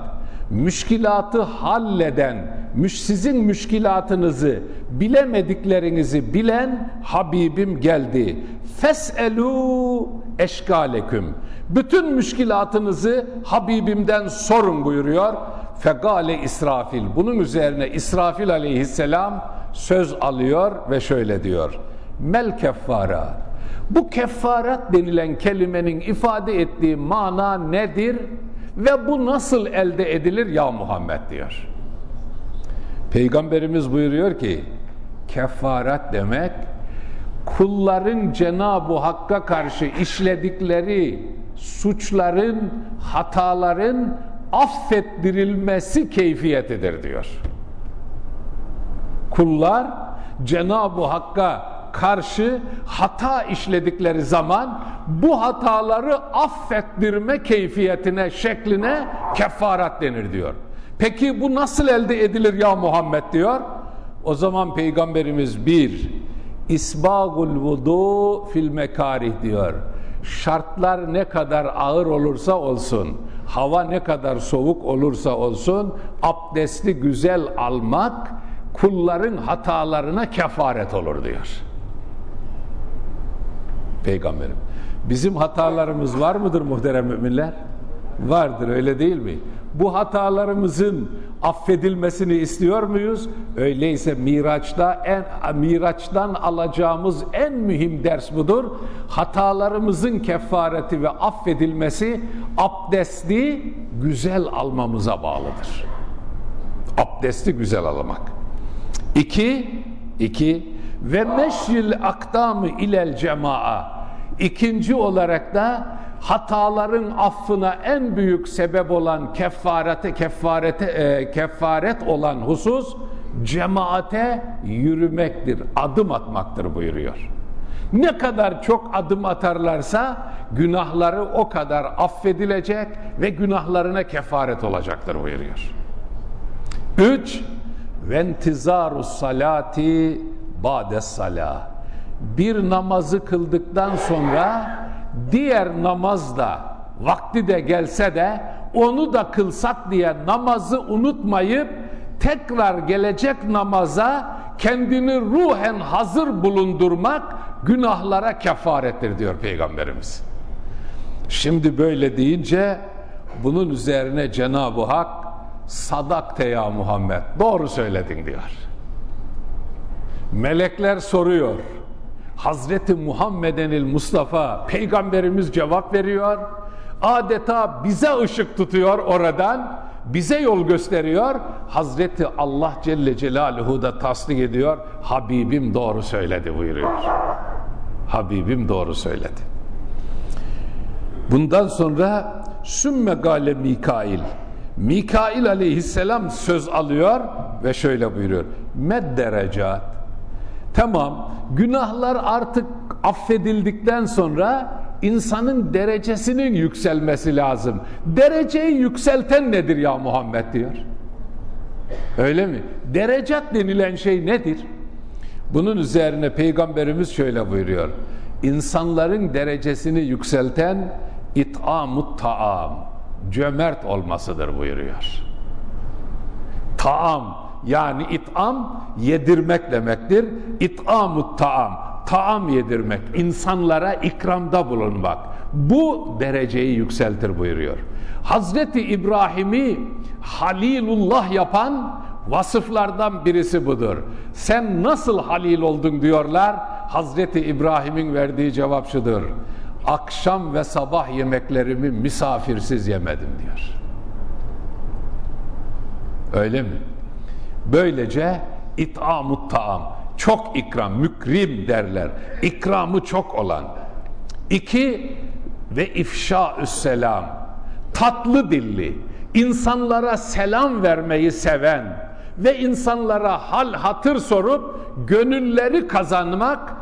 Müşkilatı halleden sizin müşkilatınızı bilemediklerinizi bilen Habibim geldi. Feselu eşkaleküm bütün müşkilatınızı Habibimden sorun buyuruyor Fegale İsrafil. Bunun üzerine İsrafil aleyhisselam söz alıyor ve şöyle diyor. Mel keffara. Bu keffarat denilen kelimenin ifade ettiği mana nedir ve bu nasıl elde edilir ya Muhammed diyor. Peygamberimiz buyuruyor ki keffarat demek kulların Cenab-ı Hakk'a karşı işledikleri suçların, hataların affettirilmesi keyfiyetidir diyor. Kullar Cenab-ı Hakk'a karşı hata işledikleri zaman bu hataları affettirme keyfiyetine, şekline kefaret denir diyor. Peki bu nasıl elde edilir ya Muhammed diyor. O zaman Peygamberimiz bir, isbagul vudu fil mekarih diyor. Şartlar ne kadar ağır olursa olsun, hava ne kadar soğuk olursa olsun, abdesti güzel almak kulların hatalarına kefaret olur diyor. Peygamberim. Bizim hatalarımız var mıdır muhterem müminler? Vardır öyle değil mi? Bu hatalarımızın affedilmesini istiyor muyuz? Öyleyse Miraç'ta en Miraç'tan alacağımız en mühim ders budur. Hatalarımızın kefareti ve affedilmesi abdesti güzel almamıza bağlıdır. Abdesti güzel almak. İki, iki ve meşril akdamı ilel cemaa. İkinci olarak da hataların affına en büyük sebep olan kefarete kefarete e, kefaret olan husus cemaate yürümektir, adım atmaktır buyuruyor. Ne kadar çok adım atarlarsa günahları o kadar affedilecek ve günahlarına kefaret olacaktır buyuruyor. Üç, ventizarus salati ba'des salah. Bir namazı kıldıktan sonra diğer namaz da vakti de gelse de onu da kılsak diye namazı unutmayıp tekrar gelecek namaza kendini ruhen hazır bulundurmak günahlara kefarettir diyor Peygamberimiz. Şimdi böyle deyince bunun üzerine Cenab-ı Hak sadakte ya Muhammed doğru söyledin diyor. Melekler soruyor. Hazreti Muhammedenil Mustafa peygamberimiz cevap veriyor. Adeta bize ışık tutuyor oradan. Bize yol gösteriyor. Hazreti Allah Celle Celaluhu da tasdik ediyor. Habibim doğru söyledi buyuruyor. Habibim doğru söyledi. Bundan sonra Sümme gale Mikail. Mikail aleyhisselam söz alıyor ve şöyle buyuruyor. Med derecat Tamam, günahlar artık affedildikten sonra insanın derecesinin yükselmesi lazım. Dereceyi yükselten nedir ya Muhammed diyor. Öyle mi? Derecat denilen şey nedir? Bunun üzerine Peygamberimiz şöyle buyuruyor. İnsanların derecesini yükselten it'amut taam cömert olmasıdır buyuruyor. Taam yani it'am yedirmek demektir. İt'amut taam taam yedirmek, insanlara ikramda bulunmak. Bu dereceyi yükseltir buyuruyor. Hazreti İbrahim'i Halilullah yapan vasıflardan birisi budur. Sen nasıl halil oldun diyorlar. Hazreti İbrahim'in verdiği cevap şudur. Akşam ve sabah yemeklerimi misafirsiz yemedim diyor. Öyle mi? Böylece it'amut taam çok ikram, mükrim derler. İkramı çok olan. İki ve ifşa selam. Tatlı dilli, insanlara selam vermeyi seven ve insanlara hal hatır sorup gönülleri kazanmak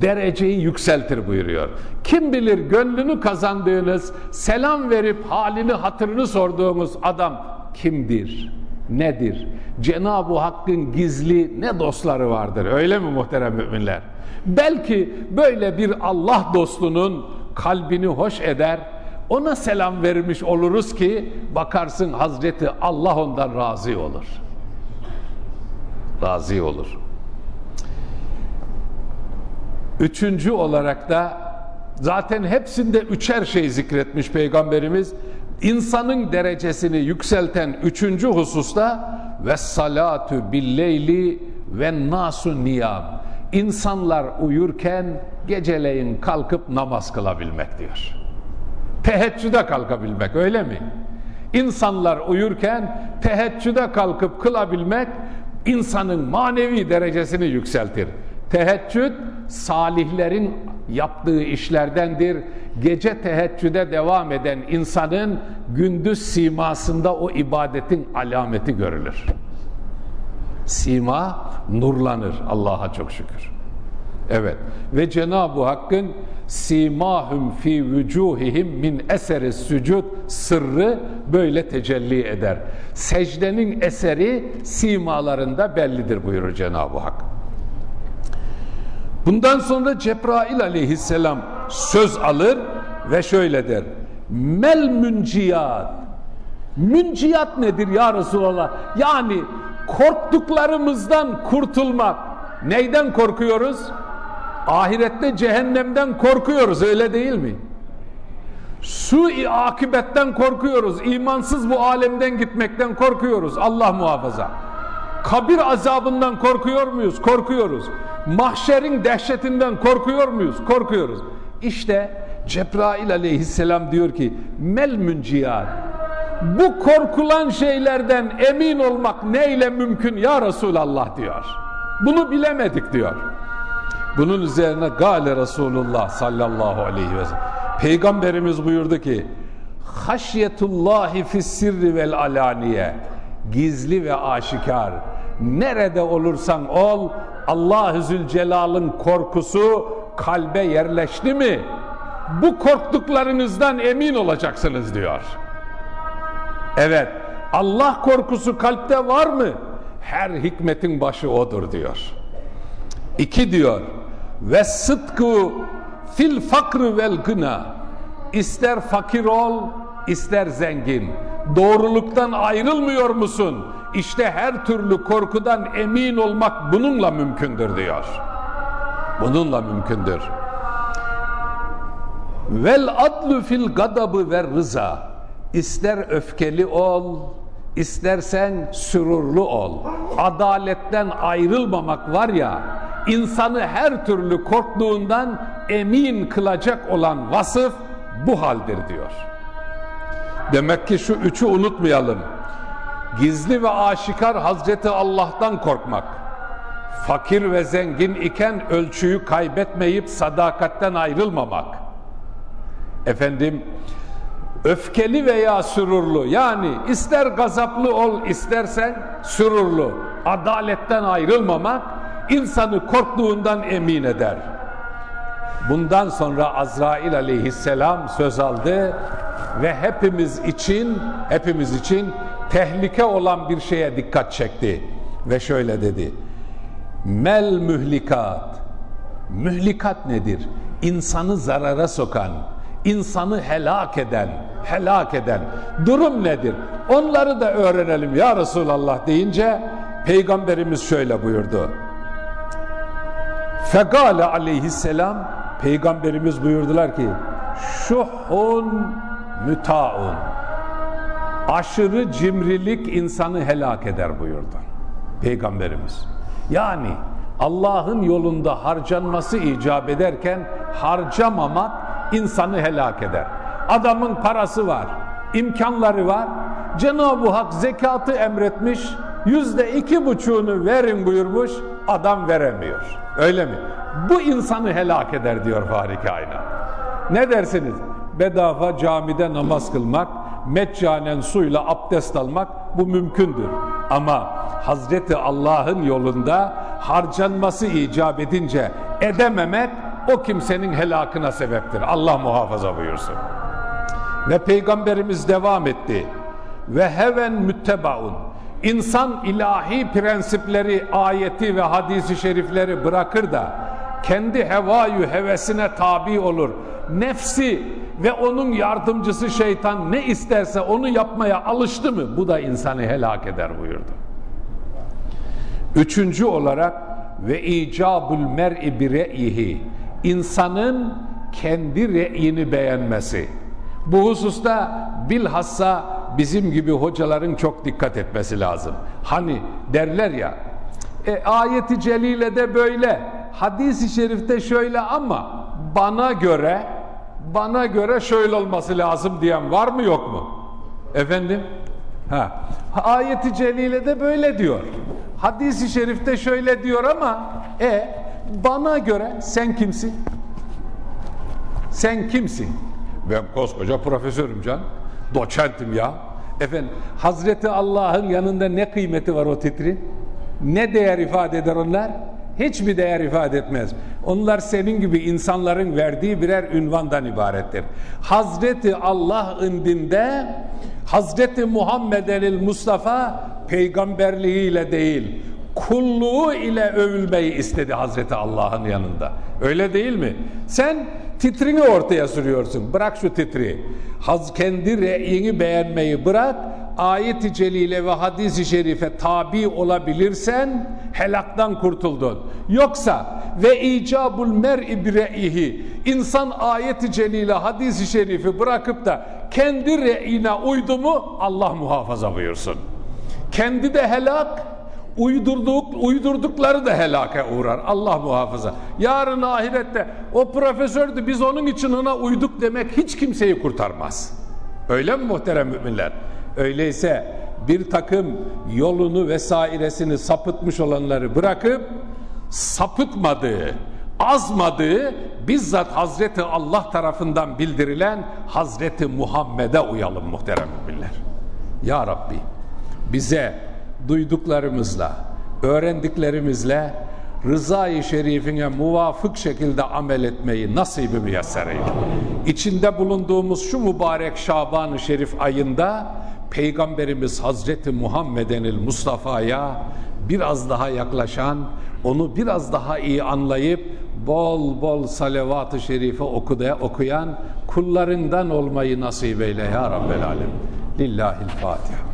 dereceyi yükseltir buyuruyor. Kim bilir gönlünü kazandığınız, selam verip halini hatırını sorduğumuz adam kimdir? Nedir? Cenab-ı Hakk'ın gizli ne dostları vardır öyle mi muhterem müminler? Belki böyle bir Allah dostunun kalbini hoş eder, ona selam vermiş oluruz ki bakarsın Hazreti Allah ondan razı olur. Razı olur. Üçüncü olarak da zaten hepsinde üçer şey zikretmiş Peygamberimiz. İnsanın derecesini yükselten üçüncü hususta ve salatu billeyli ve nasu niyam. İnsanlar uyurken geceleyin kalkıp namaz kılabilmek diyor. Teheccüde kalkabilmek öyle mi? İnsanlar uyurken teheccüde kalkıp kılabilmek insanın manevi derecesini yükseltir. Teheccüd salihlerin yaptığı işlerdendir. Gece teheccüde devam eden insanın gündüz simasında o ibadetin alameti görülür. Sima nurlanır Allah'a çok şükür. Evet ve Cenab-ı Hakk'ın simahum fi vücuhihim min eseri sücud sırrı böyle tecelli eder. Secdenin eseri simalarında bellidir buyurur Cenab-ı Hak. Bundan sonra Cebrail aleyhisselam söz alır ve şöyle der. Mel münciyat. Münciyat nedir ya Resulallah? Yani korktuklarımızdan kurtulmak. Neyden korkuyoruz? Ahirette cehennemden korkuyoruz öyle değil mi? Su-i akibetten korkuyoruz. İmansız bu alemden gitmekten korkuyoruz. Allah muhafaza. Kabir azabından korkuyor muyuz? Korkuyoruz. Mahşerin dehşetinden korkuyor muyuz? Korkuyoruz. İşte Cebrail aleyhisselam diyor ki mel münciyat bu korkulan şeylerden emin olmak neyle mümkün ya Resulallah diyor. Bunu bilemedik diyor. Bunun üzerine gale Resulullah sallallahu aleyhi ve sellem. Peygamberimiz buyurdu ki haşyetullahi fissirri vel alaniye gizli ve aşikar nerede olursan ol Allah-u Zülcelal'ın korkusu kalbe yerleşti mi bu korktuklarınızdan emin olacaksınız diyor. Evet Allah korkusu kalpte var mı? Her hikmetin başı odur diyor. İki diyor ve sıdkı fil fakrı vel gına ister fakir ol ister zengin doğruluktan ayrılmıyor musun? İşte her türlü korkudan emin olmak bununla mümkündür diyor. Bununla mümkündür. Vel adlu fil gadabı ve rıza. İster öfkeli ol, istersen sürurlu ol. Adaletten ayrılmamak var ya, insanı her türlü korktuğundan emin kılacak olan vasıf bu haldir diyor. Demek ki şu üçü unutmayalım. Gizli ve aşikar Hazreti Allah'tan korkmak. Fakir ve zengin iken ölçüyü kaybetmeyip sadakatten ayrılmamak. Efendim öfkeli veya sürurlu yani ister gazaplı ol istersen sürurlu adaletten ayrılmamak insanı korktuğundan emin eder. Bundan sonra Azrail aleyhisselam söz aldı ve hepimiz için hepimiz için tehlike olan bir şeye dikkat çekti ve şöyle dedi. Mel mühlikat. Mühlikat nedir? İnsanı zarara sokan, insanı helak eden, helak eden durum nedir? Onları da öğrenelim ya Resulallah deyince Peygamberimiz şöyle buyurdu. Fegale aleyhisselam Peygamberimiz buyurdular ki şuhun mütaun aşırı cimrilik insanı helak eder buyurdu Peygamberimiz. Yani Allah'ın yolunda harcanması icap ederken harcamamak insanı helak eder. Adamın parası var, imkanları var. Cenab-ı Hak zekatı emretmiş, yüzde iki buçuğunu verin buyurmuş, adam veremiyor. Öyle mi? Bu insanı helak eder diyor Fahri Kainat. Ne dersiniz? Bedava camide namaz kılmak, meccanen suyla abdest almak bu mümkündür. Ama Hazreti Allah'ın yolunda harcanması icap edince edememek o kimsenin helakına sebeptir. Allah muhafaza buyursun. Ve Peygamberimiz devam etti. Ve heven müttebaun. İnsan ilahi prensipleri, ayeti ve hadisi şerifleri bırakır da kendi hevayü hevesine tabi olur. Nefsi ve onun yardımcısı şeytan ne isterse onu yapmaya alıştı mı? Bu da insanı helak eder buyurdu. Üçüncü olarak ve icabul mer'i bi re'yihi insanın kendi re'yini beğenmesi. Bu hususta bilhassa bizim gibi hocaların çok dikkat etmesi lazım. Hani derler ya e, ayeti celile de böyle hadisi şerifte şöyle ama bana göre bana göre şöyle olması lazım diyen var mı yok mu? Efendim? Ha. Ayeti celile de böyle diyor. Hadisi şerifte şöyle diyor ama e bana göre sen kimsin? Sen kimsin? Ben koskoca profesörüm can. Doçentim ya. Efendim Hazreti Allah'ın yanında ne kıymeti var o titrin? Ne değer ifade eder onlar? Hiçbir değer ifade etmez. Onlar senin gibi insanların verdiği birer ünvandan ibarettir. Hazreti Allah indinde Hazreti Muhammed el Mustafa peygamberliğiyle değil kulluğu ile övülmeyi istedi Hazreti Allah'ın yanında. Öyle değil mi? Sen titrini ortaya sürüyorsun. Bırak şu titri. Haz kendi reyini beğenmeyi bırak. Ayet-i celile ve hadis-i şerife tabi olabilirsen helaktan kurtuldun. Yoksa ve icabul mer'i bire'ihi insan ayet-i celile hadis-i şerifi bırakıp da kendi reyine uydu mu Allah muhafaza buyursun. Kendi de helak uydurduk, uydurdukları da helake uğrar. Allah muhafaza. Yarın ahirette o profesördü biz onun için ona uyduk demek hiç kimseyi kurtarmaz. Öyle mi muhterem müminler? Öyleyse bir takım yolunu vesairesini sapıtmış olanları bırakıp sapıtmadığı, azmadığı bizzat Hazreti Allah tarafından bildirilen Hazreti Muhammed'e uyalım muhterem müminler. Ya Rabbi bize duyduklarımızla, öğrendiklerimizle rızayı şerifine muvafık şekilde amel etmeyi nasibi müyesser eyle. İçinde bulunduğumuz şu mübarek Şaban-ı Şerif ayında Peygamberimiz Hazreti Muhammedenil Mustafa'ya biraz daha yaklaşan, onu biraz daha iyi anlayıp bol bol salavat-ı şerife okuda, okuyan kullarından olmayı nasip eyle ya Rabbel Alem. Lillahil Fatiha.